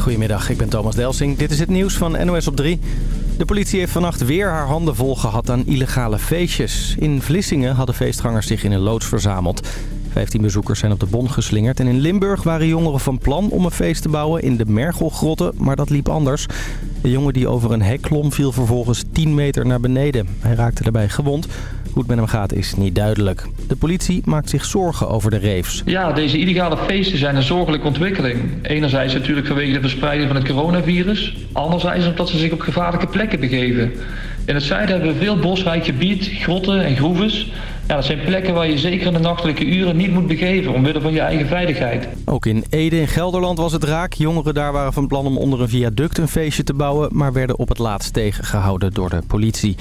Goedemiddag, ik ben Thomas Delsing. Dit is het nieuws van NOS op 3. De politie heeft vannacht weer haar handen vol gehad aan illegale feestjes. In Vlissingen hadden feestgangers zich in een loods verzameld. 15 bezoekers zijn op de bon geslingerd. En in Limburg waren jongeren van plan om een feest te bouwen in de Mergelgrotten. Maar dat liep anders. De jongen die over een hek klom viel vervolgens 10 meter naar beneden. Hij raakte daarbij gewond. Hoe het met hem gaat is niet duidelijk. De politie maakt zich zorgen over de raves. Ja, deze illegale feesten zijn een zorgelijke ontwikkeling. Enerzijds natuurlijk vanwege de verspreiding van het coronavirus. Anderzijds omdat ze zich op gevaarlijke plekken begeven. In het zuiden hebben we veel bosrijk gebied, grotten en groeves. Ja, dat zijn plekken waar je zeker in de nachtelijke uren niet moet begeven... omwille van je eigen veiligheid. Ook in Ede in Gelderland was het raak. Jongeren daar waren van plan om onder een viaduct een feestje te bouwen... maar werden op het laatst tegengehouden door de politie.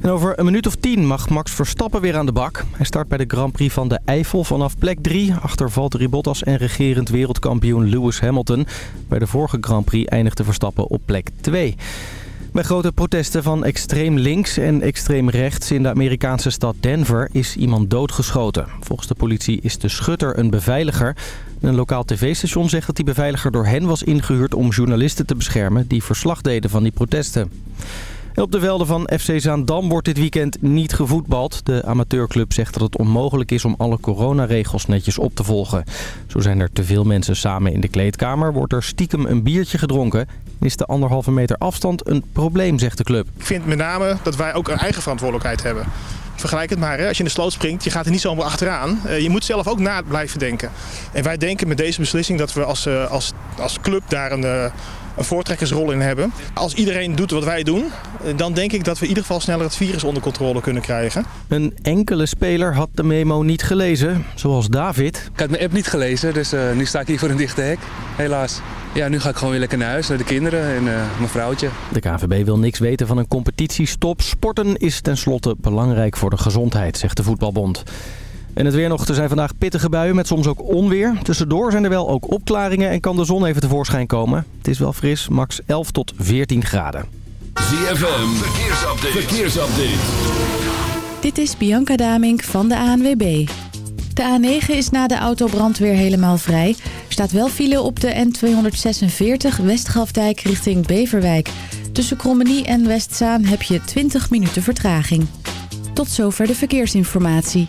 En over een minuut of tien mag Max Verstappen weer aan de bak. Hij start bij de Grand Prix van de Eifel vanaf plek 3... achter Valtteri Bottas en regerend wereldkampioen Lewis Hamilton. Bij de vorige Grand Prix eindigde Verstappen op plek 2. Bij grote protesten van extreem links en extreem rechts in de Amerikaanse stad Denver is iemand doodgeschoten. Volgens de politie is de schutter een beveiliger. Een lokaal tv-station zegt dat die beveiliger door hen was ingehuurd om journalisten te beschermen die verslag deden van die protesten. Op de velden van FC Zaandam wordt dit weekend niet gevoetbald. De amateurclub zegt dat het onmogelijk is om alle coronaregels netjes op te volgen. Zo zijn er te veel mensen samen in de kleedkamer, wordt er stiekem een biertje gedronken... en is de anderhalve meter afstand een probleem, zegt de club. Ik vind met name dat wij ook een eigen verantwoordelijkheid hebben. Vergelijk het maar, hè. als je in de sloot springt, je gaat er niet zomaar achteraan. Uh, je moet zelf ook na blijven denken. En wij denken met deze beslissing dat we als, uh, als, als club daar een, uh, een voortrekkersrol in hebben. Als iedereen doet wat wij doen, dan denk ik dat we in ieder geval sneller het virus onder controle kunnen krijgen. Een enkele speler had de memo niet gelezen, zoals David. Ik had mijn app niet gelezen, dus uh, nu sta ik hier voor een dichte hek, helaas. Ja, nu ga ik gewoon weer lekker naar huis, naar de kinderen en uh, mijn vrouwtje. De KVB wil niks weten van een competitiestop. Sporten is tenslotte belangrijk voor de gezondheid, zegt de voetbalbond. En het weer nog. Er zijn vandaag pittige buien met soms ook onweer. Tussendoor zijn er wel ook opklaringen en kan de zon even tevoorschijn komen. Het is wel fris, max 11 tot 14 graden. ZFM, verkeersupdate. verkeersupdate. Dit is Bianca Damink van de ANWB. De A9 is na de autobrand weer helemaal vrij. Er staat wel file op de N246 Westgrafdijk richting Beverwijk. Tussen Krommenie en Westzaan heb je 20 minuten vertraging. Tot zover de verkeersinformatie.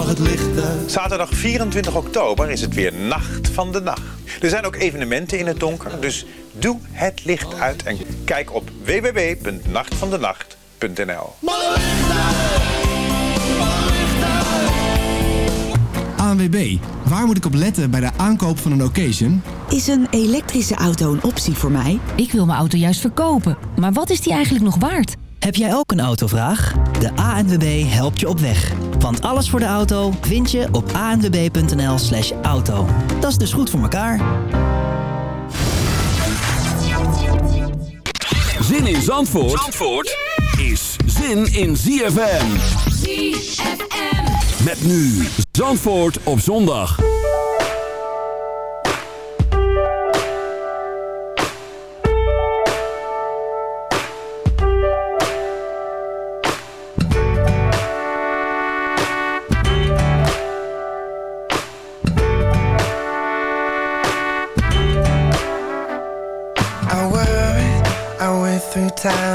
Mag het licht uit? Zaterdag 24 oktober is het weer Nacht van de Nacht. Er zijn ook evenementen in het donker, dus doe het licht uit en kijk op www.nachtvandenacht.nl. ANWB, waar moet ik op letten bij de aankoop van een occasion? Is een elektrische auto een optie voor mij? Ik wil mijn auto juist verkopen, maar wat is die eigenlijk nog waard? Heb jij ook een autovraag? De ANWB helpt je op weg. Want alles voor de auto vind je op anwb.nl slash auto. Dat is dus goed voor elkaar. Zin in Zandvoort, Zandvoort is zin in ZFM. ZFM. Met nu Zandvoort op zondag.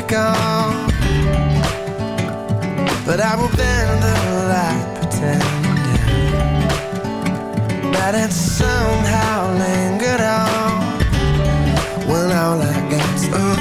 be gone But I will bend the light pretending That it somehow lingered on. When all I got's ooh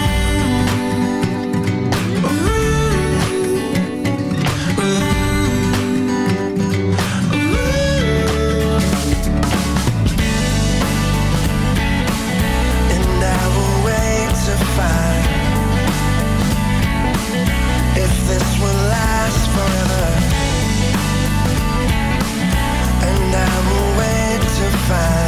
find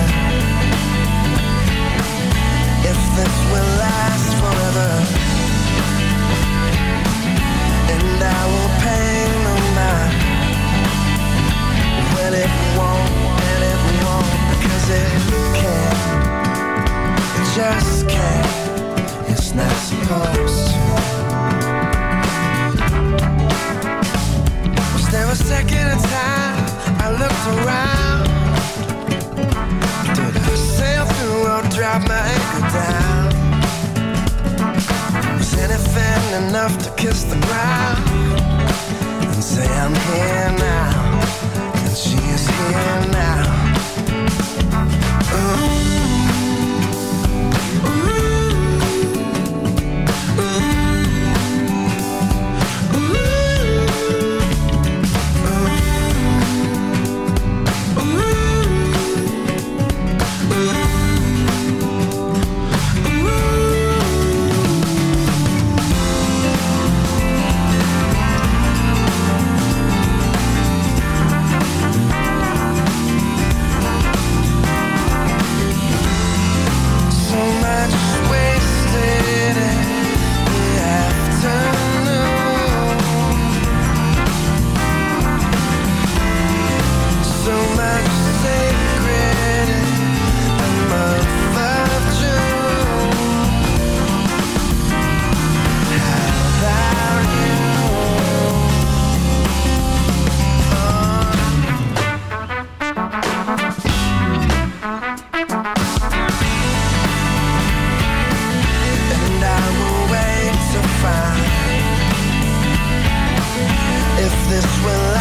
this will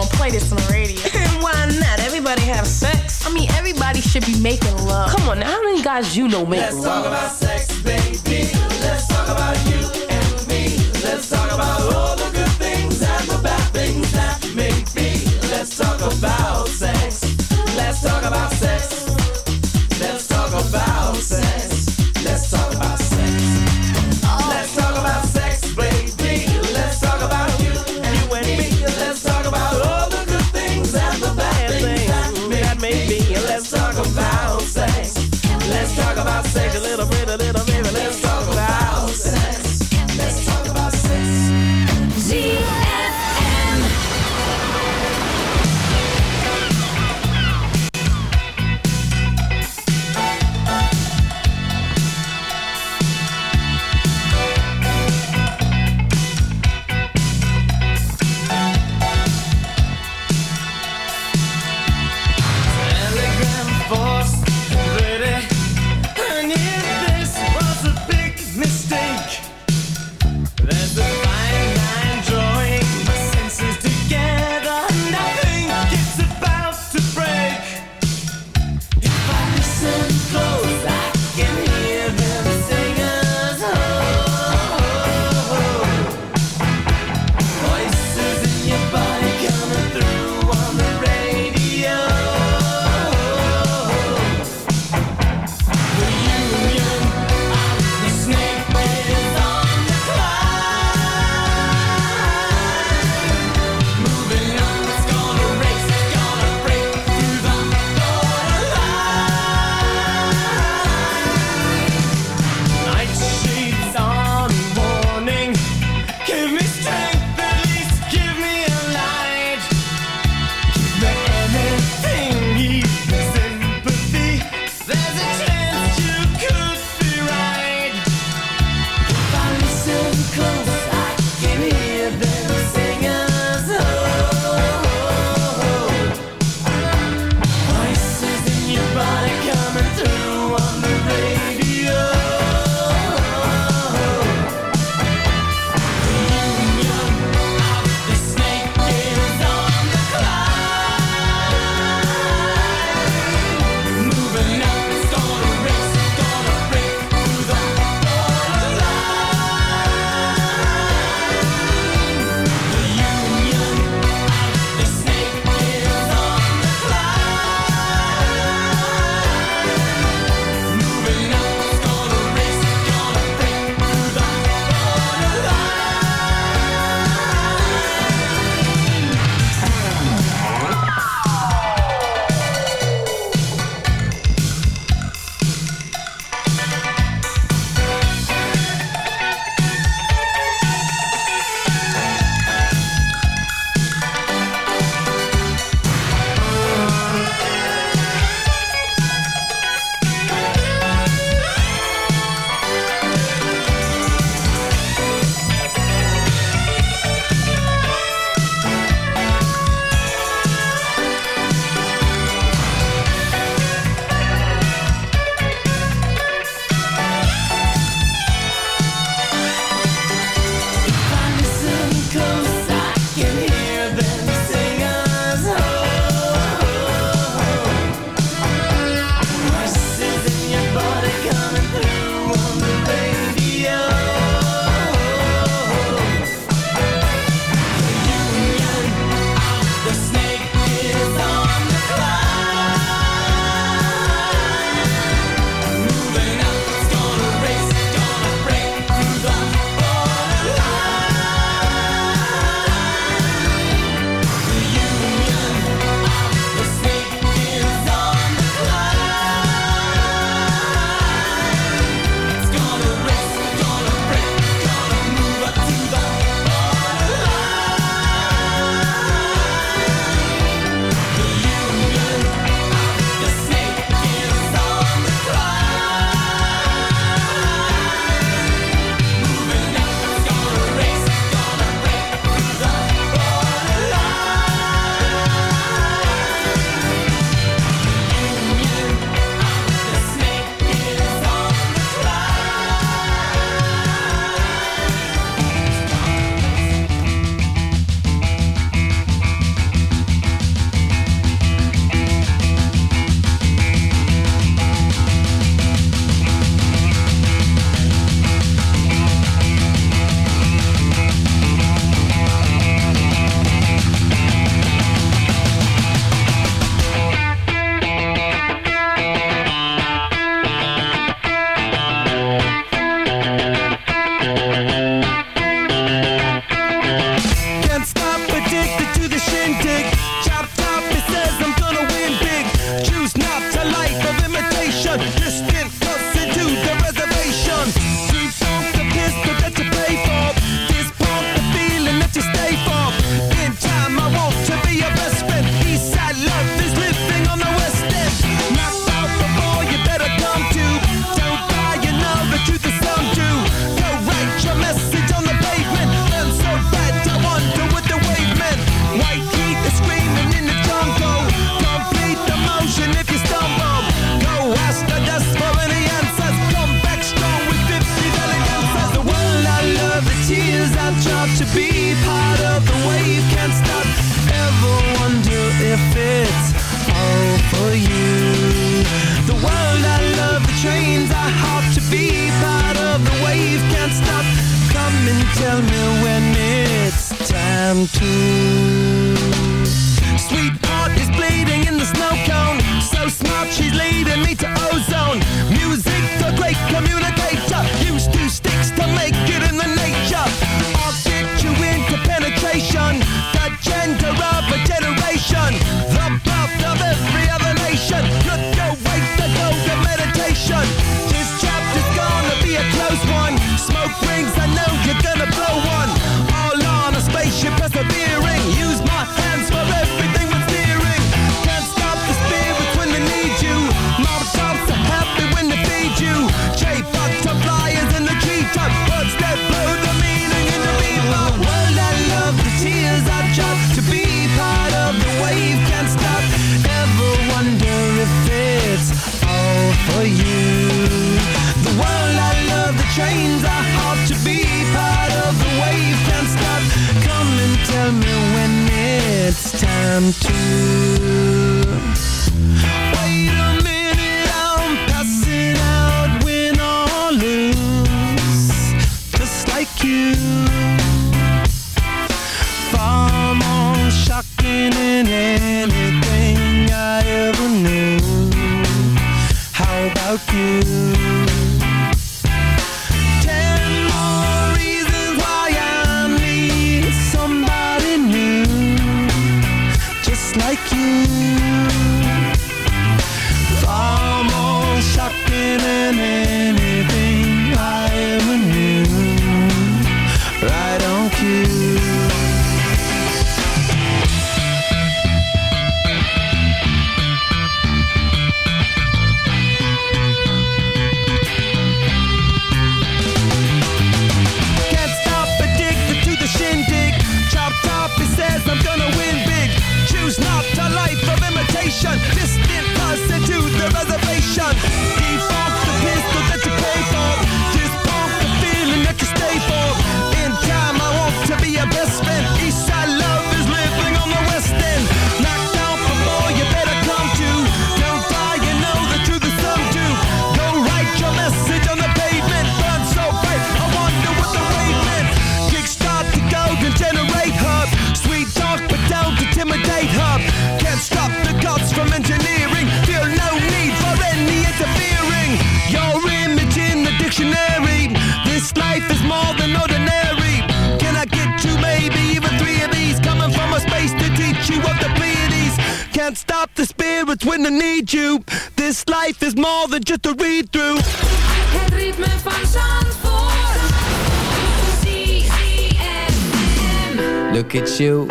gonna play this on the radio. Why not? Everybody have sex. I mean, everybody should be making love. Come on, now, how many guys you know make love? Let's talk about sex, baby. Let's talk about you and me. Let's talk about all time to. Sweetheart is bleeding in the snow cone. So smart, she's leading me to ozone. Music, the great communicator. Use two sticks to make it in the nature. I'll get you into penetration. The gender of a generation. Time imitation. Spirits when I need you. This life is more than just a read through. Het ritme van Zandvoort. Look at you,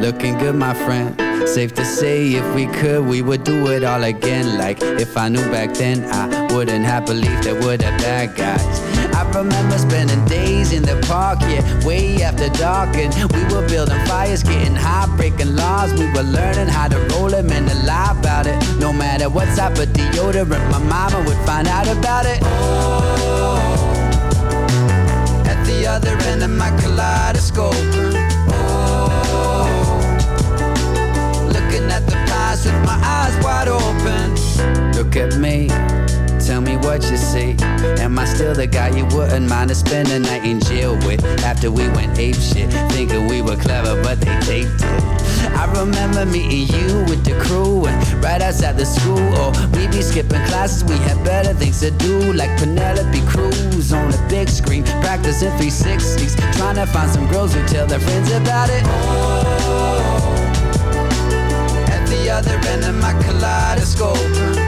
looking good, my friend. Safe to say, if we could, we would do it all again. Like if I knew back then, I wouldn't have believed there were the bad guys. I remember spending days in the park, yeah, way after dark, and we were building fires, getting high, breaking laws. We were learning how to roll them and to lie about it. No matter what type of deodorant, my mama would find out about it. Oh, at the other end of my kaleidoscope. Oh, looking at the past with my eyes wide open. Look at me, tell me what you see. Am I still the guy you wouldn't mind to spend a night in jail with? After we went ape shit, thinking we were clever, but they taped it. I remember meeting you with the crew right outside the school. Or we be skipping classes, we had better things to do, like Penelope Cruz on the big screen, practicing 360s, trying to find some girls who tell their friends about it. Oh, at the other end of my kaleidoscope.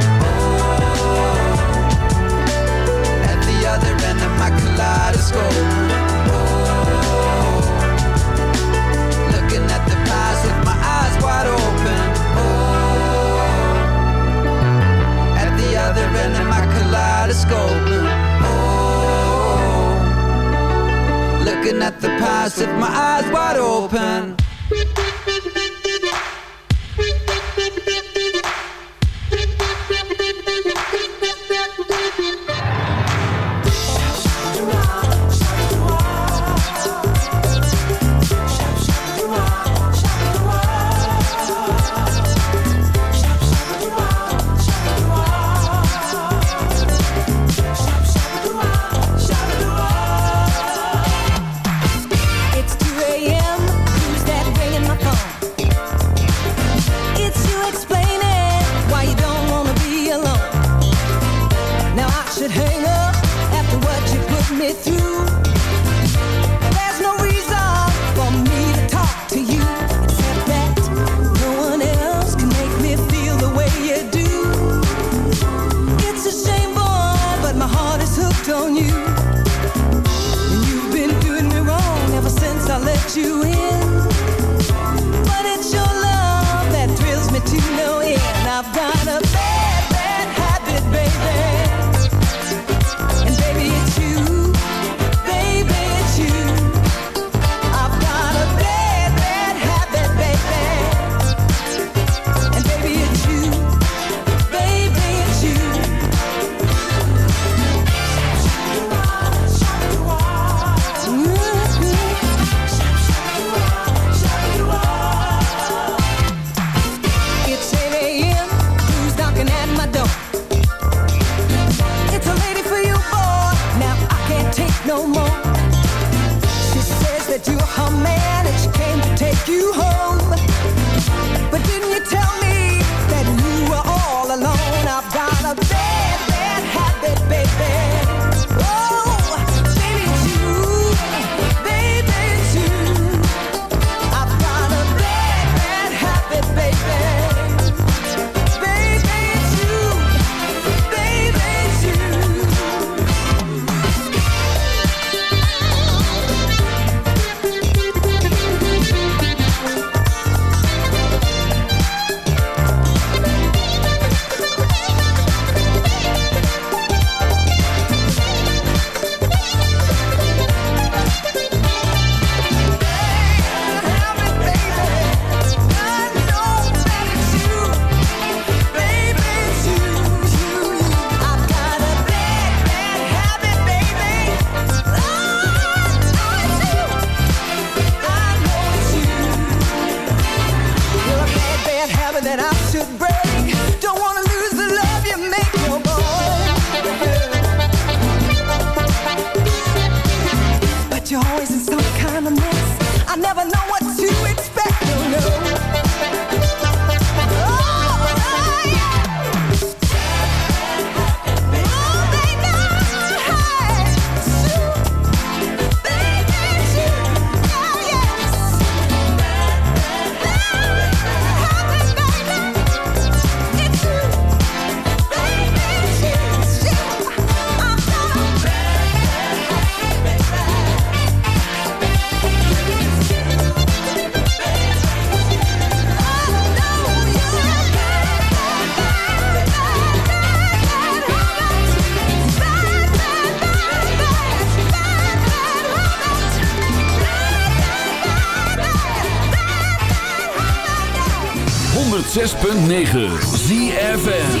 106.9 ZFN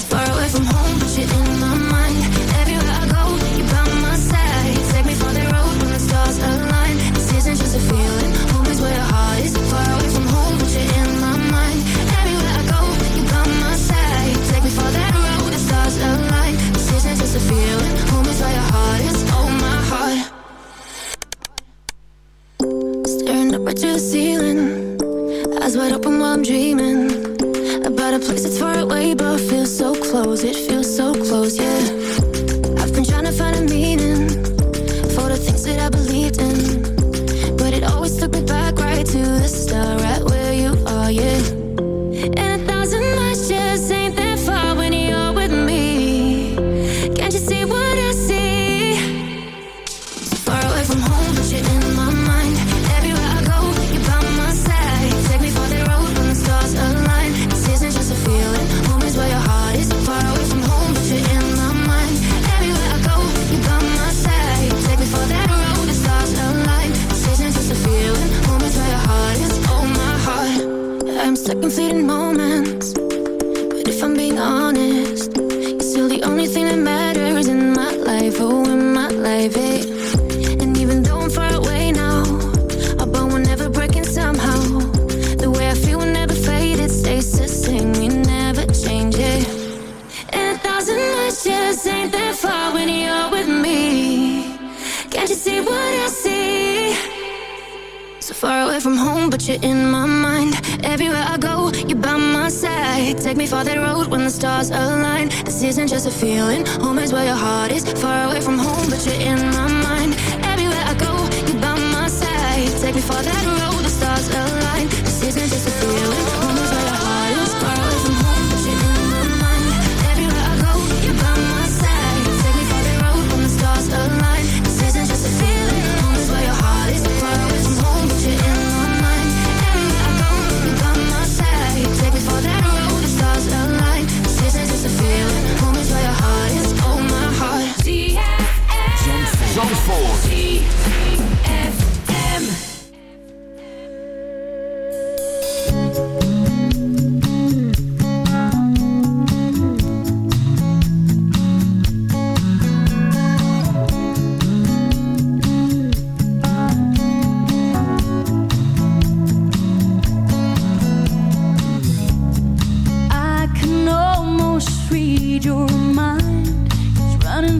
Read your mind. It's running